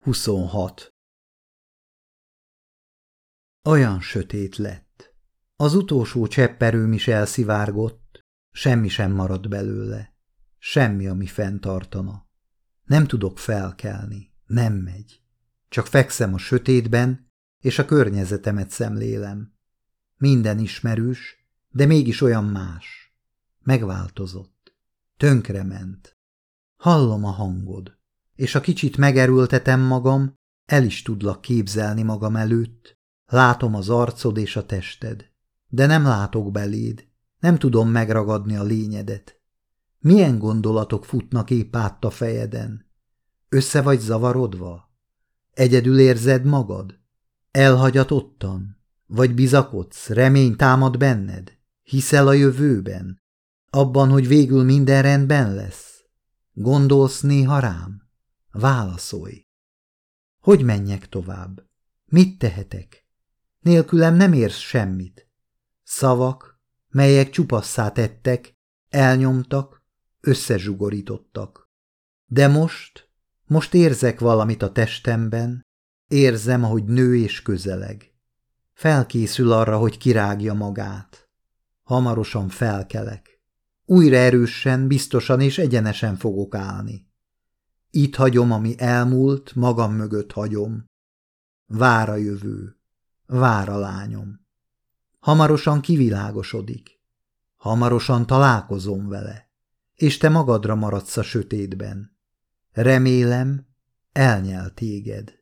26. Olyan sötét lett. Az utolsó csepperőm is elszivárgott, semmi sem maradt belőle. Semmi, ami fenntartana. Nem tudok felkelni, nem megy. Csak fekszem a sötétben, és a környezetemet szemlélem. Minden ismerős, de mégis olyan más. Megváltozott. Tönkrement. Hallom a hangod és a kicsit megerültetem magam, el is tudlak képzelni magam előtt. Látom az arcod és a tested, de nem látok beléd, nem tudom megragadni a lényedet. Milyen gondolatok futnak épp át a fejeden? Össze vagy zavarodva? Egyedül érzed magad? Elhagyatottan? Vagy bizakodsz, remény támad benned? Hiszel a jövőben? Abban, hogy végül minden rendben lesz? Gondolsz néha rám? Válaszolj! Hogy menjek tovább? Mit tehetek? Nélkülem nem érsz semmit. Szavak, melyek csupasszá tettek, elnyomtak, összezsugorítottak. De most, most érzek valamit a testemben, érzem, ahogy nő és közeleg. Felkészül arra, hogy kirágja magát. Hamarosan felkelek. Újra erősen, biztosan és egyenesen fogok állni. Itt hagyom, ami elmúlt, magam mögött hagyom. Vár a jövő, vár a lányom. Hamarosan kivilágosodik. Hamarosan találkozom vele, és te magadra maradsz a sötétben. Remélem, elnyel téged.